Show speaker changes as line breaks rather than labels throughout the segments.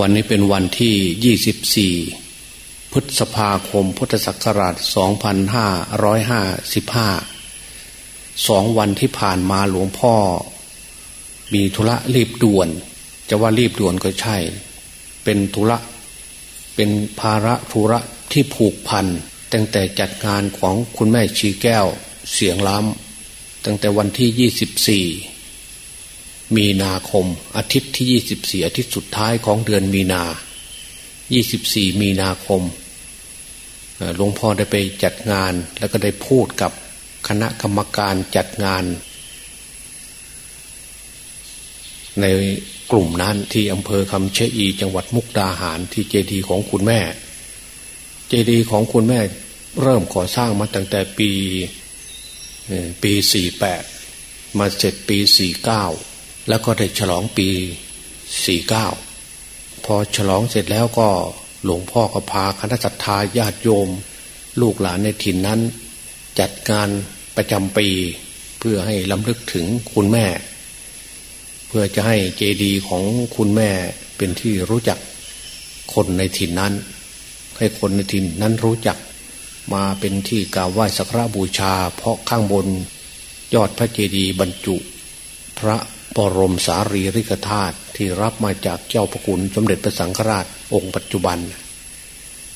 วันนี้เป็นวันที่ 24 พฤษภาคม พุทธศักราช 2555 สองวันที่ผ่านมาหลวงพ่อ มีธุระรีบด่วน จะว่ารีบด่วนก็ใช่ เป็นธุระ เป็นภาระธุระที่ผูกพัน ตั้งแต่จัดงานของคุณแม่ชีแก้วเสียงล้ำตั้งแต่วันที่ 24 มีนาคม อาทิตย์ที่ยี่สิบสี่อาทิตย์สุดท้ายของเดือนมีนายี่สิบสี่มีนาคมหลวงพ่อได้ไปจัดงานแล้วก็ได้พูดกับคณะกรรมการจัดงาน ในกลุ่มนั้นที่อำเภอคำเชอีจังหวัดมุกดาหารที่เจดีย์ของคุณแม่ เจดีย์ของคุณแม่เริ่มก่อสร้างมาตั้งแต่ปีปีสี่แปดมาเสร็จปีสี่เก้า แล้วก็ได้ฉลองปีสี่เก้าพอฉลองเสร็จแล้วก็หลวงพ่อก็พาคณะสัตยาญาติโยม ลูกหลานในถิ่นนั้น จัดงานประจำปี เพื่อให้ลำลึกถึงคุณแม่ เพื่อจะให้เจดีย์ของคุณแม่เป็นที่รู้จักคนในถิ่นนั้น ให้คนในถิ่นนั้นรู้จัก มาเป็นที่กราบไหว้สักการบูชา เพราะข้างบนยอดพระเจดีย์บรรจุ พระ บรมสารีริกธาตุที่รับมาจากเจ้าพระคุณสมเด็จพระสังฆราชองค์ปัจจุบัน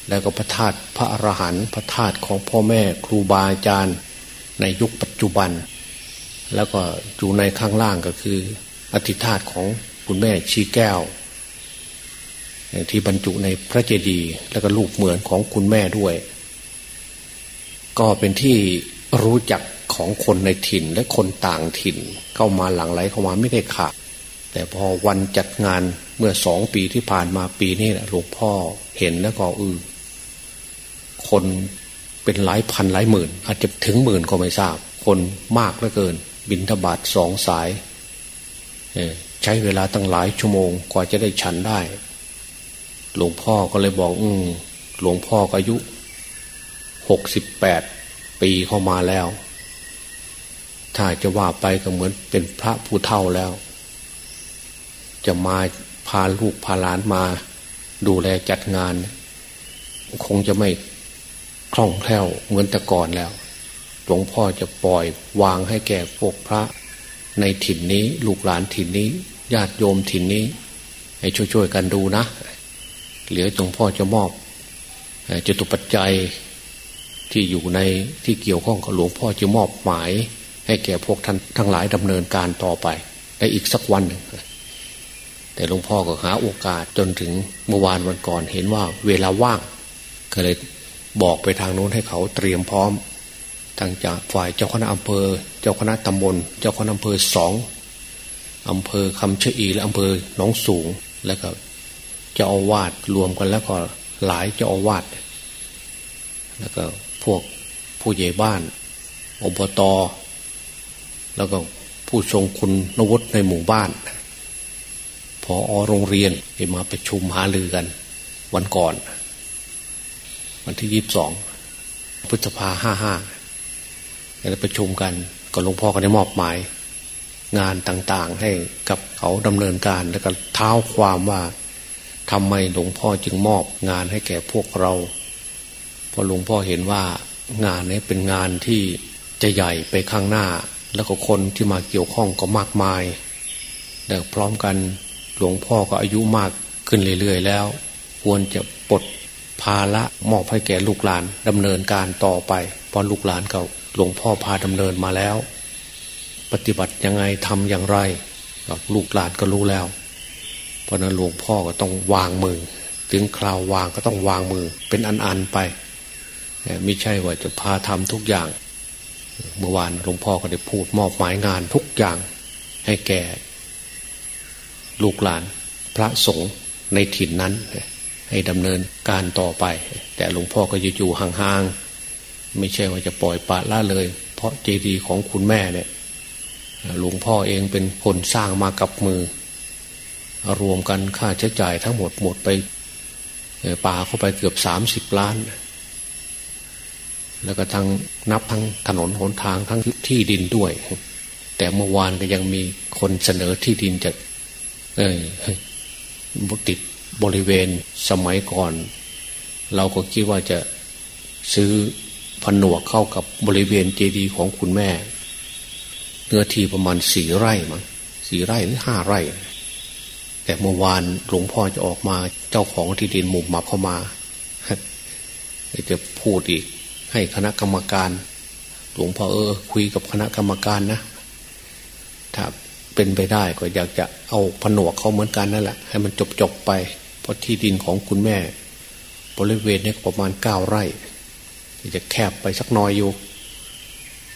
แล้วก็พระธาตุพระอรหันต์พระธาตุของพ่อแม่ครูบาอาจารย์ในยุคปัจจุบัน แล้วก็อยู่ในข้างล่างก็คือ อธิธาตุของคุณแม่ชีแก้ว ที่บรรจุในพระเจดีย์แล้วก็ลูกเหมือนของคุณแม่ด้วย ก็เป็นที่รู้จัก ของคนในถิ่นและคนต่างถิ่น เข้ามาหลังไหลเข้ามาไม่ได้ขาดแต่พอวันจัดงานเมื่อสองปีที่ผ่านมาปีนี้หละหลวงพ่อเห็นแล้วก็อือคนเป็นหลายพันหลายหมื่น อาจจะถึงหมื่นก็ไม่ทราบ คนมากเหลือเกิน บินทบาทสองสายใช้เวลาตั้งหลายชั่วโมงกว่าจะได้ฉันได้ หลวงพ่อก็เลยบอก อืหลวงพ่ออายุหกสิบแปดปีเข้ามาแล้ว ถ้าจะว่าไปก็เหมือนเป็นพระผู้เฒ่าแล้ว จะมาพาลูกพาหลานมา ดูแลจัดงาน คงจะไม่คล่องแคล่วเหมือนแต่ก่อนแล้ว หลวงพ่อจะปล่อยวางให้แก่พวกพระ ในถิ่นนี้ ลูกหลานถิ่นนี้ ญาติโยมถิ่นนี้ ให้ช่วยๆกันดูนะ เหลือหลวงพ่อจะมอบจะตุปัจจัยที่อยู่ในที่เกี่ยวข้องกับหลวงพ่อจะมอบหมาย ให้แก่พวกท่านทั้งหลายดำเนินการต่อไปในอีกสักวันหนึ่งแต่หลวงพ่อก็หาโอกาสจนถึงเมื่อวานวันก่อนเห็นว่าเวลาว่าง ก็เลยบอกไปทางโน้นให้เขาเตรียมพร้อมทางจากฝ่ายเจ้าคณะอำเภอ เจ้าคณะตำบล เจ้าคณะอำเภอสองอำเภอคำเชอีและอำเภอหนองสูงแล้วก็เจ้าอาวาสรวมกันแล้วก็หลายเจ้าอาวาสแล้วก็พวกผู้ใหญ่บ้านอบต แล้วก็ผู้ทรงคุณนวุฒิในหมู่บ้านพออโรงเรียนไปมาประชุมหาลือกัน วันก่อน วันที่ยี่สิบสองพฤษภาห้าห้าแล้วประชุมกันก็หลวงพ่อก็ได้มอบหมาย งานต่างๆให้กับเขาดำเนินการแล้วก็เท้าความว่าทำไมหลวงพ่อจึงมอบงานให้แก่พวกเราเพราะหลวงพ่อเห็นว่างานนี้เป็นงานที่จะใหญ่ไปข้างหน้า แล้วก็คนที่มาเกี่ยวข้องก็มากมายแต่พร้อมกันหลวงพ่อก็อายุมากขึ้นเรื่อยๆแล้ว ควรจะปลดภาระมอบให้แก่ลูกหลานดำเนินการต่อไปเพราะลูกหลานเขาหลวงพ่อพาดำเนินมาแล้ว ปฏิบัติยังไงทำอย่างไร ลูกหลานก็รู้แล้ว เพราะนั้นหลวงพ่อก็ต้องวางมือ ถึงคราววางก็ต้องวางมือเป็นอันๆไปไม่ใช่ว่าจะพาทำทุกอย่าง เมื่อวานหลวงพ่อก็ได้พูดมอบหมายงานทุกอย่างให้แก่ ลูกหลานพระสงฆ์ในถิ่นนั้น ให้ดำเนินการต่อไป แต่หลวงพ่อก็อยู่อยู่ห่างๆ ไม่ใช่ว่าจะปล่อยปละละเลย เพราะเจดีย์ของคุณแม่เนี่ยหลวงพ่อเองเป็นคนสร้างมากับมือ รวมกันค่าใช้จ่ายทั้งหมดหมดไปป่าเข้าไปเกือบสามสิบล้าน แล้วก็ทั้งนับทั้งถนนหนทางทั้งที่ดินด้วย แต่เมื่อวานก็ยังมีคนเสนอที่ดินจะเออติดบริเวณสมัยก่อน เราก็คิดว่าจะซื้อผนวกเข้ากับบริเวณเจดีย์ของคุณแม่ เนื้อที่ประมาณสี่ไร่มั้งสี่ไร่หรือห้าไร่ แต่เมื่อวานหลวงพ่อจะออกมาเจ้าของที่ดินหมุมมาเข้ามาจะพูดอีก ให้คณะกรรมการหลวงพ่อเออ คุยกับคณะกรรมการนะถ้าเป็นไปได้ก็อยากจะเอาผนวกเขาเหมือนกันนั่นแหละให้มันจบจบไป เพราะที่ดินของคุณแม่ บริเวณนี้ประมาณเก้าไร่จะแคบไปสักน้อยอยู่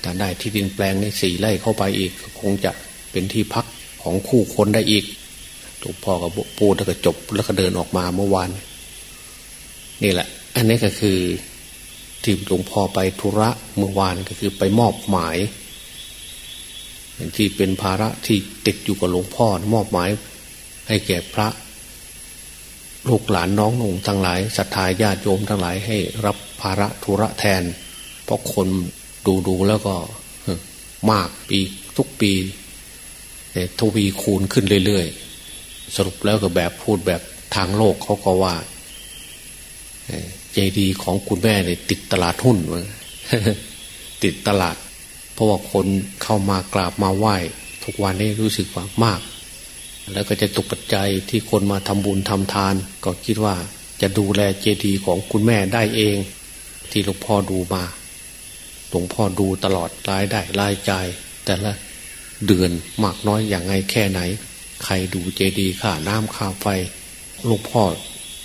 แต่ได้ที่ดินแปลงนี้สี่ไร่เข้าไปอีก คงจะเป็นที่พักของคู่คนได้อีกหลวงพ่อกับปูแล้วก็จบแล้วก็เดินออกมาเมื่อวาน นี่แหละ อันนี้ก็คือ ที่หลวงพ่อไปธุระเมื่อวานก็คือไปมอบหมายที่เป็นภาระที่ติดอยู่กับหลวงพ่อมอบหมาย ให้แก่พระลูกหลานน้องหนุ่งทั้งหลายศรัทธาญาติโยมทั้งหลายให้รับภาระธุระแทน เพราะคนดูดูแล้วก็มากปีทุกปีทวีคูณขึ้นเรื่อยๆ สรุปแล้วก็แบบพูดแบบทางโลกเขาก็ว่า เจดีของคุณแม่เนี่ยติดตลาดหุ้นติดตลาด เพราะว่าคนเข้ามากราบมาไหว้ ทุกวันนี้รู้สึกว่ามาก แล้วก็จะตกปัจจัยที่คนมาทำบุญทำทาน ก็คิดว่าจะดูแลเจดีของคุณแม่ได้เอง ที่หลวงพ่อดูมาหลวงพ่อดูตลอดรายได้รายจ่ายแต่ละเดือนมากน้อยอย่างไงแค่ไหน ใครดูเจดีค่าน้ำค่าไฟหลวงพ่อ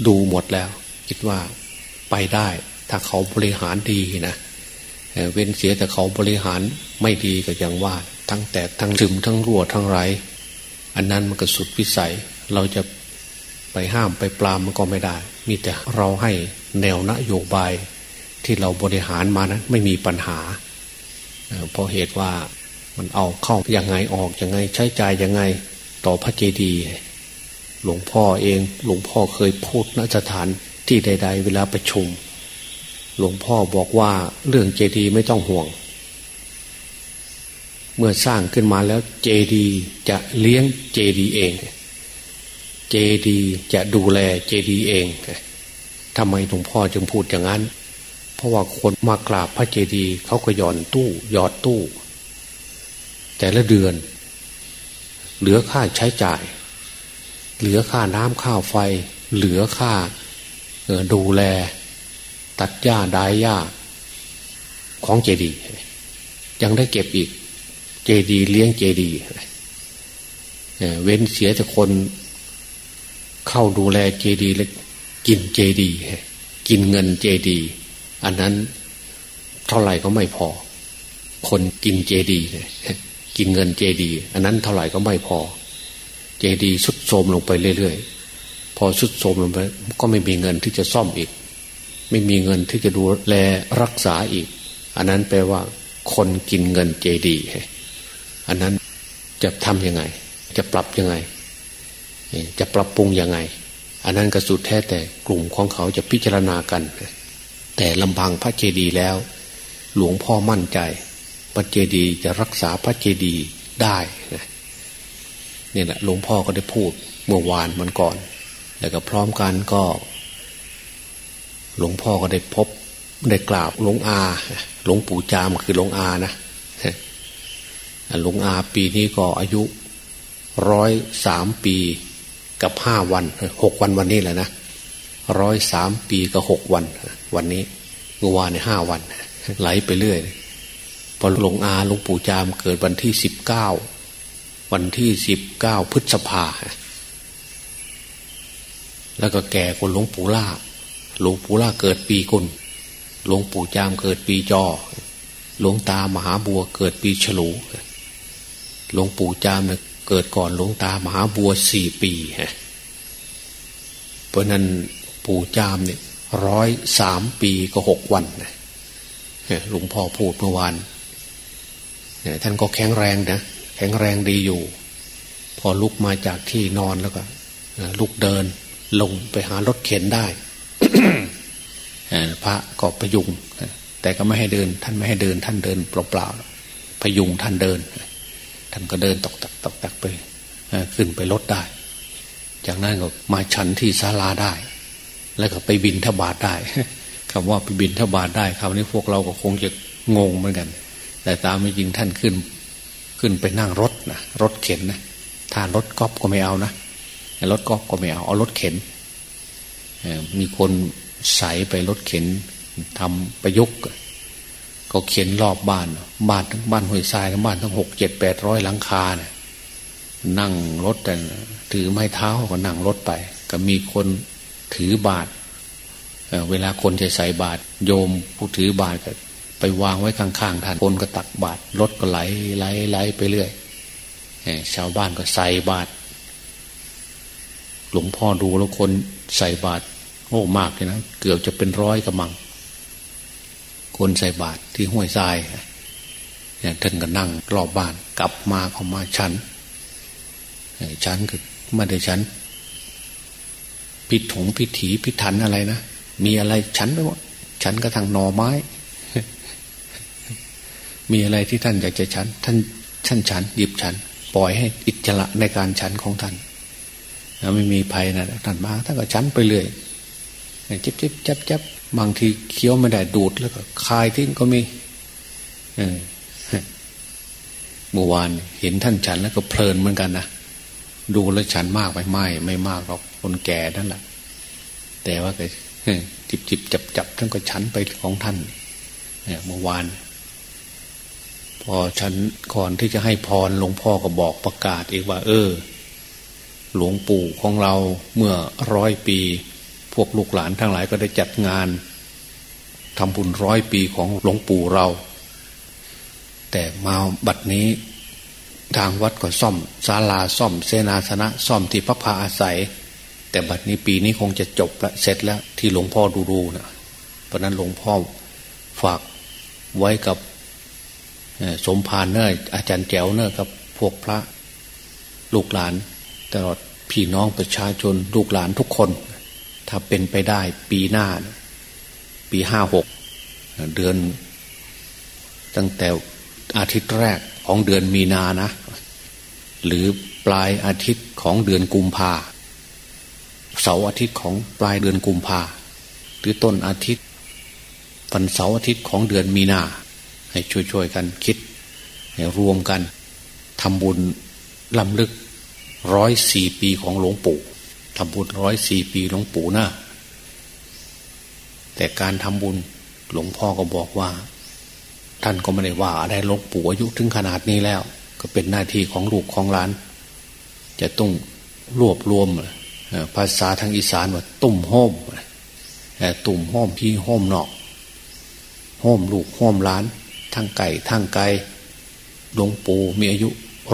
ดูหมดแล้ว คิดว่า ไปได้ ถ้าเขาบริหารดีนะเว้นเสียแต่เขาบริหารไม่ดีก็ยังว่า ทั้งแตกทั้งซึมทั้งรั่วทั้งไร อันนั้นมันก็สุดวิสัย เราจะไปห้ามไปปรามมันก็ไม่ได้ มีแต่เราให้แนวนโยบายที่เราบริหารมานั้นไม่มีปัญหาเพราะเหตุว่ามันเอาเข้ายังไงออกยังไง ใช้จ่ายยังไงต่อพระเจดีย์หลวงพ่อเอง หลวงพ่อเคยพูดณสถาน ที่ใด ๆ เวลาประชุม หลวงพ่อบอกว่าเรื่องเจดีย์ไม่ต้องห่วง เมื่อสร้างขึ้นมาแล้วเจดีย์จะเลี้ยงเจดีย์เอง เจดีย์จะดูแลเจดีย์เองทำไมหลวงพ่อจึงพูดอย่างนั้น เพราะว่าคนมากราบพระเจดีย์เขาก็ย่อนตู้หยอดตู้ แต่ละเดือน เหลือค่าใช้จ่าย เหลือค่าน้ำข้าวไฟ เหลือค่า ดูแล ตัดหญ้าดายหญ้า ของเจดียังได้เก็บอีก เจดีเลี้ยงเจดีเว้นเสียแต่คน เข้าดูแลเจดีและกินเจดีกินเงินเจดีอันนั้นเท่าไหร่ก็ไม่พอ คนกินเจดีกินเงินเจดีอันนั้นเท่าไหร่ก็ไม่พอ เจดีสุดโทมลงไปเรื่อยๆ พอสุดโทมลงไปก็ไม่มีเงินที่จะซ่อมอีก ไม่มีเงินที่จะดูแลรักษาอีก อันนั้นแปลว่า คนกินเงินเจดีอันนั้นจะทำยังไง จะปรับยังไง จะปรับปรุงยังไง อันนั้นก็สุดแท้แต่กลุ่มของเขาจะพิจารณากัน แต่ลำพังพระเจดีย์แล้ว หลวงพ่อมั่นใจ พระเจดีย์จะรักษาพระเจดีย์ได้นี่แหละหลวงพ่อก็ได้พูดเมื่อวานมันก่อน แล้วก็พร้อมกันก็ หลวงพ่อก็ได้พบได้กราบหลวงอาหลวงปู่จามคือหลวงอานะหลวงอาปีนี้ก็อายุร้อยสามปีกับห้าวันหกวันวันนี้แหละนะร้อยสามปีกับหกวัน วันนี้เมื่อวานในห้าวัน ไหลไปเรื่อยพอหลวงอาหลวงปู่จามเกิดวันที่สิบเก้าวันที่สิบเก้าพฤษภา แล้วก็แก่คนหลวงปู่ล่า หลวงปู่ล่าเกิดปีกุลหลวงปู่จามเกิดปีจอ หลวงตามหาบัวเกิดปีฉลูหลวงปู่จามเนี่ยเกิดก่อนหลวงตามหาบัวสี่ปีฮะเพราะนั้นปู่จามเนี่ยร้อยสามปีก็หกวันนะหลวงพ่อพูดเมื่อวานท่านก็แข็งแรงนะแข็งแรงดีอยู่ พอลุกมาจากที่นอนแล้วก็ลุกเดิน ลงไปหารถเข็นได้พระก็พยุง แต่ก็ไม่ให้เดิน ท่านไม่ให้เดิน ท่านเดินเปล่าๆพยุงท่านเดิน ท่านก็เดินตกตักตกตักไปขึ้นไปรถได้ จากนั้นก็มาฉันที่ศาลาได้ แล้วก็ไปบินทบาทได้คำว่าไปบินทบาทได้คำนี้พวกเราก็คงจะงงเหมือนกัน แต่ตามไม่จริงท่านขึ้น ขึ้นไปนั่งรถนะรถเข็นนะถ้ารถก๊อฟก็ไม่เอานะ รถก๊อฟก็ไม่เอาเอารถเข็นมีคนใส่ไปรถเข็นทำประยุกต์ก็เข็นรอบบ้านบ้านทั้งบ้านห้วยทรายทั้งบ้านทั้งหกเจ็ดแปดร้อยหลังคาเนี่ยนั่งรถแต่ถือไม้เท้าก็นั่งรถไป ก็มีคนถือบาทเวลาคนจะใส่บาท โยมผู้ถือบาทก็ไปวางไว้ข้างๆท่านคนก็ตักบาทรถก็ไหลไหลไหลไปเรื่อยชาวบ้านก็ใส่บาท หลวงพ่อดูแล้วคนใส่บาทโอ้มากเลยนะเกือบจะเป็นร้อยกระมัง คนใส่บาทที่ห้วยทรายเนี่ยท่านก็นั่งรอบบ้านกลับมาเข้ามาชั้นชั้นคือไม่ได้ชั้นพิถงพิถีพิถันอะไรนะมีอะไรชั้นไปหมดชั้นก็ทางนอไม้ มีอะไรที่ท่านอยากจะชั้นท่านท่านชั้นหยิบชั้นปล่อยให้อิจระในการชั้นของท่าน ไม่มีภัยนะท่านมาท่านก็ชั้นไปเรื่อยจิบจิบจับจับบางทีเคี้ยวไม่ได้ดูดแล้วก็คายทิ้งก็มีเมื่อวานเห็นท่านฉันแล้วก็เพลินเหมือนกันนะดูแล้วฉันมากไปไม่ไม่มากหรอกคนแก่นั่นแหละแต่ว่าก็จิบจิบจับจับท่านก็ฉันไปของท่านเมื่อวาน พอฉันก่อนที่จะให้พรหลวงพ่อก็บอกประกาศอีกว่า เออ หลวงปู่ของเราเมื่อร้อยปี พวกลูกหลานทั้งหลายก็ได้จัดงานทำบุญร้อยปีของหลวงปู่เรา แต่มาบัดนี้ทางวัดก็ซ่อมศาลาซ่อม เสนาสนะซ่อมที่พระพาอาศัย แต่บัดนี้ปีนี้คงจะจบละเสร็จแล้วที่หลวงพ่อดูดูนะเพราะนั้นหลวงพ่อฝากไว้กับสมภารเนอร์อาจารย์แจ๋วเนอร์กับพวกพระลูกหลาน ตลอดพี่น้องประชาชนลูกหลานทุกคน ถ้าเป็นไปได้ปีหน้า ปีห้าหกเดือน ตั้งแต่อาทิตย์แรกของเดือนมีนานะ หรือปลายอาทิตย์ของเดือนกุมภาเสาร์อาทิตย์ของปลายเดือนกุมภาหรือต้นอาทิตย์วันเสาร์อาทิตย์ของเดือนมีนา ให้ช่วยๆกันคิดให้รวมกันทำบุญลำลึก ร้อยสี่ปีของหลวงปู่ทำบุญร้อยสี่ปีหลวงปู่นะแต่การทำบุญหลวงพ่อก็บอกว่า ท่านก็ไม่ได้ว่าอะไรหลวงปู่อายุถึงขนาดนี้แล้ว ก็เป็นหน้าที่ของลูกของหลาน จะต้องรวบรวมภาษาทางอีสานว่าตุ่มห้มตุ่มห้มพี่ห้มนอกห้มลูกห้มหลานทั้งไก่ทั้งไก่หลวงปู่มีอายุ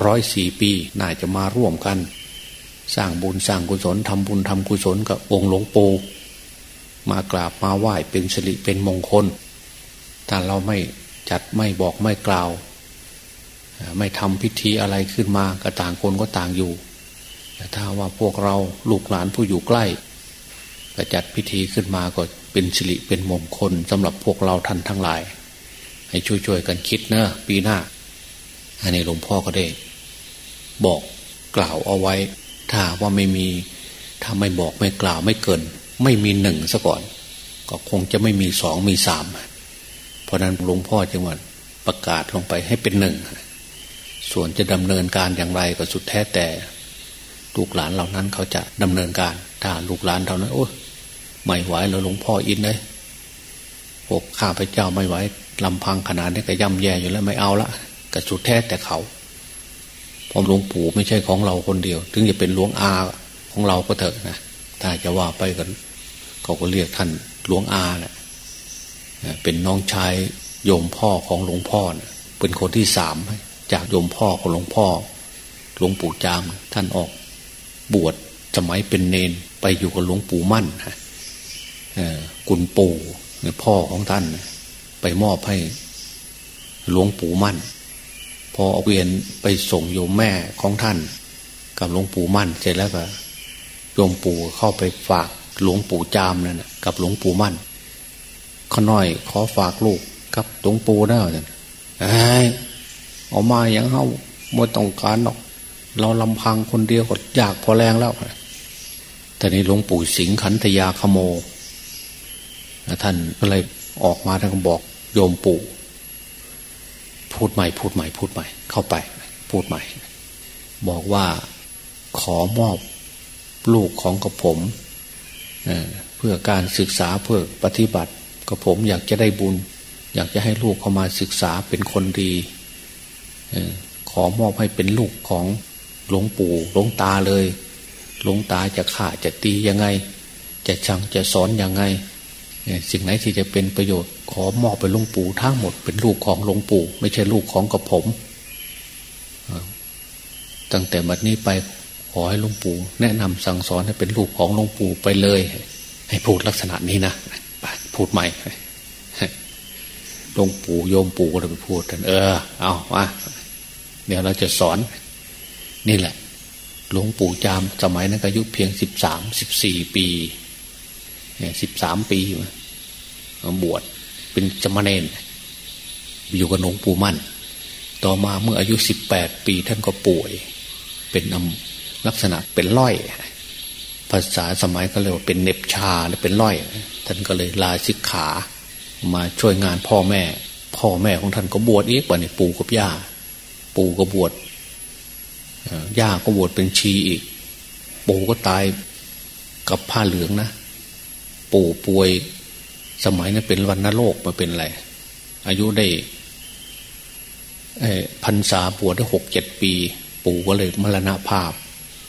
ร้อยสี่ปีน่าจะมาร่วมกัน สร้างบุญสร้างกุศลทำบุญทำกุศลกับองค์หลวงปู่มากราบมาไหว้เป็นสิริเป็นมงคลถ้าเราไม่จัดไม่บอกไม่กล่าว ไม่ทำพิธีอะไรขึ้นมาก็ต่างคนก็ต่างอยู่แต่ถ้าว่าพวกเราลูกหลานผู้อยู่ใกล้ก็จัดพิธีขึ้นมาก็เป็นสิริเป็นมงคลสำหรับพวกเราท่านทั้งหลาย ให้ช่วยๆกันคิดเนอะปีหน้า อันนี้หลวงพ่อก็ได้ บอกกล่าวเอาไว้ ถ้าว่าไม่มีถ้าไม่บอกไม่กล่าวไม่เกิน ไม่มีหนึ่งซะก่อน ก็คงจะไม่มีสองมีสามเพราะนั้นหลวงพ่อจึงว่าประกาศลงไปให้เป็นหนึ่งส่วนจะดำเนินการอย่างไรก็สุดแท้แต่ลูกหลานเหล่านั้นเขาจะดำเนินการถ้าลูกหลานเท่านั้นโอ้ไม่ไหวแล้วหลวงพ่ออินเลยพวกข้าพเจ้าไม่ไหวลำพังขนาดนี้ก็ย่ำแย่อยู่แล้วไม่เอาละ ก็สุดแท้แต่เขาพราะหลวงปู่ไม่ใช่ของเราคนเดียว ถึงจะเป็นหลวงอาของเราก็เถอะนะถ้าจะว่าไปกันเขาก็เรียกท่านหลวงอาเนะ่ยเป็นน้องชายโยมพ่อของหลวงพ่อนะเป็นคนที่สามจากโยมพ่อของหลวงพ่อ หลวงปู่จาม ท่านออกบวชสมัยเป็นเนนไปอยู่กับหลวงปู่มั่นฮะกุลปู่พ่อของท่าน ไปมอบให้หลวงปู่มั่น พอเอาเวียนไปส่งโยมแม่ของท่าน กับหลวงปู่มั่น เสร็จแล้วก็โยมปู่เข้าไปฝากหลวงปู่จามนั่นกับหลวงปู่มั่นขน้อยขอฝากลูกกับหลวงปู่ได้เนี่ยไอ้ออกมาอย่างเขาไม่ต้องการหรอก เราลำพังคนเดียวก็อยากพอแรงแล้วแต่นี้หลวงปู่สิงขันธยาขโม ท่านก็เลยออกมาท่านก็บอกโยมปู่ พูดใหม่ พูดใหม่ พูดใหม่ เข้าไป พูดใหม่ บอกว่าขอมอบลูกของกระผมเพื่อการศึกษาเพื่อปฏิบัติกระผมอยากจะได้บุญ อยากจะให้ลูกเข้ามาศึกษาเป็นคนดีขอมอบให้เป็นลูกของหลวงปู่หลวงตาเลย หลวงตาจะข่าจะตียังไง จะชังจะสอนยังไง สิ่งไหนที่จะเป็นประโยชน์ ขอมอบไปหลวงปู่ทั้งหมดเป็นลูกของหลวงปู่ ไม่ใช่ลูกของกระผมตั้งแต่บัดนี้ไปขอให้หลวงปู่แนะนำสั่งสอนให้เป็นลูกของหลวงปู่ไปเลย ให้พูดลักษณะนี้นะพูดใหม่หลวงปู่โยมปู่ก็เลยไปพูดกันเออ เอาว่าเดี๋ยวเราจะสอน นี่แหละ หลวงปู่จามสมัยนั้นอายุเพียงสิบสามสิบสี่ปี สิบสามปีมาบวชเป็นจมเนนอยู่กับหลวงปู่มั่น ต่อมาเมื่ออายุสิบแปดปีท่านก็ป่วย เป็นลักษณะเป็นร้อย ภาษาสมัยก็เรียกว่าเป็นเน็บชาและเป็นร้อย ท่านก็เลยลาสิกขา มาช่วยงานพ่อแม่ พ่อแม่ของท่านก็บวชอีกว่านี่ปู่กับย่า ปู่ก็บวชย่าก็บวชเป็นชีอีก ปู่ก็ตายกับผ้าเหลืองนะ ปู่ป่วย สมัยนั้นเป็นวันนโรคมาเป็นอะไร อายุได้พันษาบวชได้หกเจ็ดปี ปู่ก็เลยมรณภาพ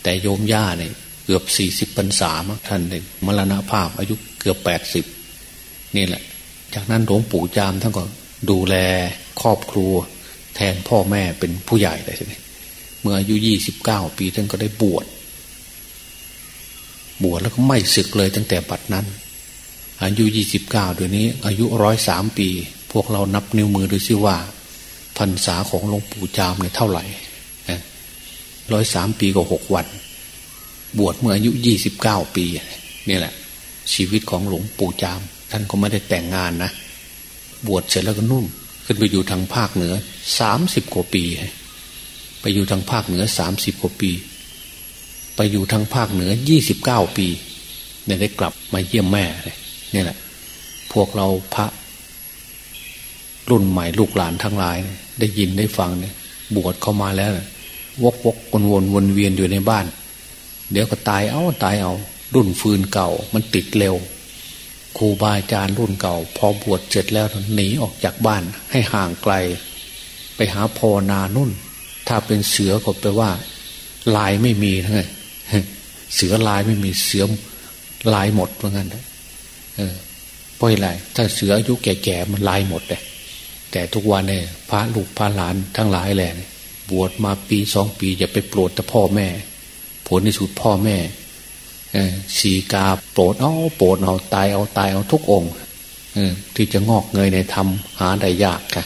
แต่โยมย่าเนี่ยเกือบสี่สิบพรรษามั้งท่านเลยมรณภาพ อายุเกือบแปดสิบนี่แหละ จากนั้นหลวงปู่จามท่านก็ดูแลครอบครัว แทนพ่อแม่เป็นผู้ใหญ่เลยเมื่ออายุยี่สิบเก้าปีท่านก็ได้บวชบวชแล้วก็ไม่ศึกเลยตั้งแต่ปัดนั้น อายุยี่สิบเก้าเดี๋ยวนี้ อายุร้อยสามปี พวกเรานับนิ้วมือดูซิว่าพรรษาของหลวงปู่จามเนี่ยเท่าไหร่ร้อยสามปีก็หกวัน บวชเมื่ออายุยี่สิบเก้าปีนี่แหละ ชีวิตของหลวงปู่จาม ท่านก็ไม่ได้แต่งงานนะ บวชเสร็จแล้วก็นุ่ม ขึ้นไปอยู่ทางภาคเหนือสามสิบกว่าปี ไปอยู่ทางภาคเหนือสามสิบกว่าปี ไปอยู่ทางภาคเหนือยี่สิบเก้าปีเนี่ยได้กลับมาเยี่ยมแม่เลย นี่แหละ พวกเราพระ รุ่นใหม่ลูกหลานทั้งหลาย ได้ยินได้ฟังเนี่ยบวชเข้ามาแล้ว วกวกวนวนวนเวียนอยู่ในบ้าน เดี๋ยวก็ตายเอาตายเอา รุ่นฟืนเก่า มันติดเร็วครูบาอาจารย์รุ่นเก่า พอบวชเสร็จแล้วหนีออกจากบ้าน ให้ห่างไกล ไปหาภาวนานุ่น ถ้าเป็นเสือก็แปลว่า ลายไม่มีทั้งไงเสือลายไม่มีเสือลายหมดเหมือนกัน เออพราะอะไรถ้าเสืออายุแก่ๆมันลายหมดเลยแต่ทุกวันเนี่ยพระลูกพระหลานทั้งหลายแหละบวชมาปีสองปีอย่าไปโปรดแต่พ่อแม่ ผลในสุดพ่อแม่สีกาโปรดเอาโปรดเอาตายเอาตายเอาทุกองค์ที่จะงอกเงยในธรรมหาได้ยากค่ะ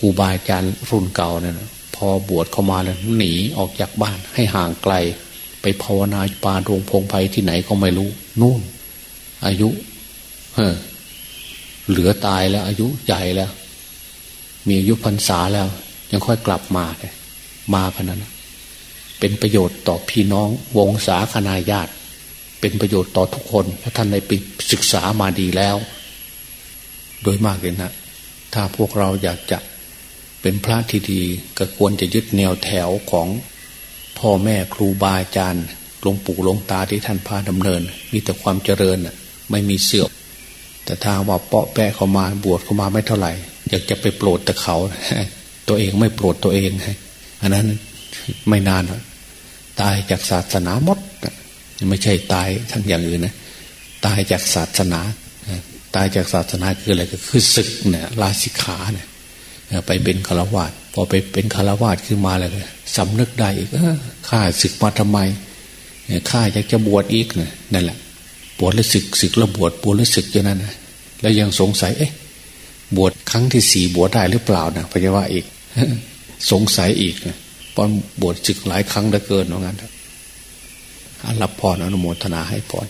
กูบาอาจารย์รุ่นเก่าเนั่นพอบวชเข้ามาแล้วหนีออกจากบ้านให้ห่างไกล ไปภาวนาปาดวงพงไพ่ที่ไหนก็ไม่รู้ นู่น อายุเเหลือตายแล้ว อายุใหญ่แล้ว มีอายุพรรษาแล้ว ยังค่อยกลับมาเลยมาพนันเป็นประโยชน์ต่อพี่น้องวงศาคณาญาติ เป็นประโยชน์ต่อทุกคนถ้าท่านได้ไปศึกษามาดีแล้ว โดยมากเลยนะถ้าพวกเราอยากจะเป็นพระที่ดีก็ควรจะยึดแนวแถวของพ่อแม่ครูบาอาจารย์หลวงปู่หลวงตาที่ท่านพาดำเนิน มีแต่ความเจริญน่ะ ไม่มีเสื่อมแต่ถ้าว่าเปาะแปะเขามาบวชเขามาไม่เท่าไหร่ อยากจะไปโปรดแต่เขา ตัวเองไม่โปรดตัวเองอันนั้นไม่นานตายจากศาสนาหมดไม่ใช่ตายทั้งอย่างอื่นนะตายจากศาสนา ตายจากศาสนาคืออะไรก็คือศึกเนี่ยลาสิกขาเนี่ยไปเป็นฆราวาสพอไปเป็นฆราวาสขึ้นมาเลยสำนึกได้อีกข้าศึกมาทำไมข้าอยากจะบวชอีกนั่นแหละ บวชแล้วศึกศึกแล้วบวชบวชแล้วศึกอย่างนั้นนะแล้วยังสงสัย เอ๊ะ บวชครั้งที่สี่บวชได้หรือเปล่านะพระเจ้าว่าอีก สงสัยอีกนะตอบวชศึกหลายครั้งเหลือเกินว่างั้นอันรับพรอนุโมทนาให้พร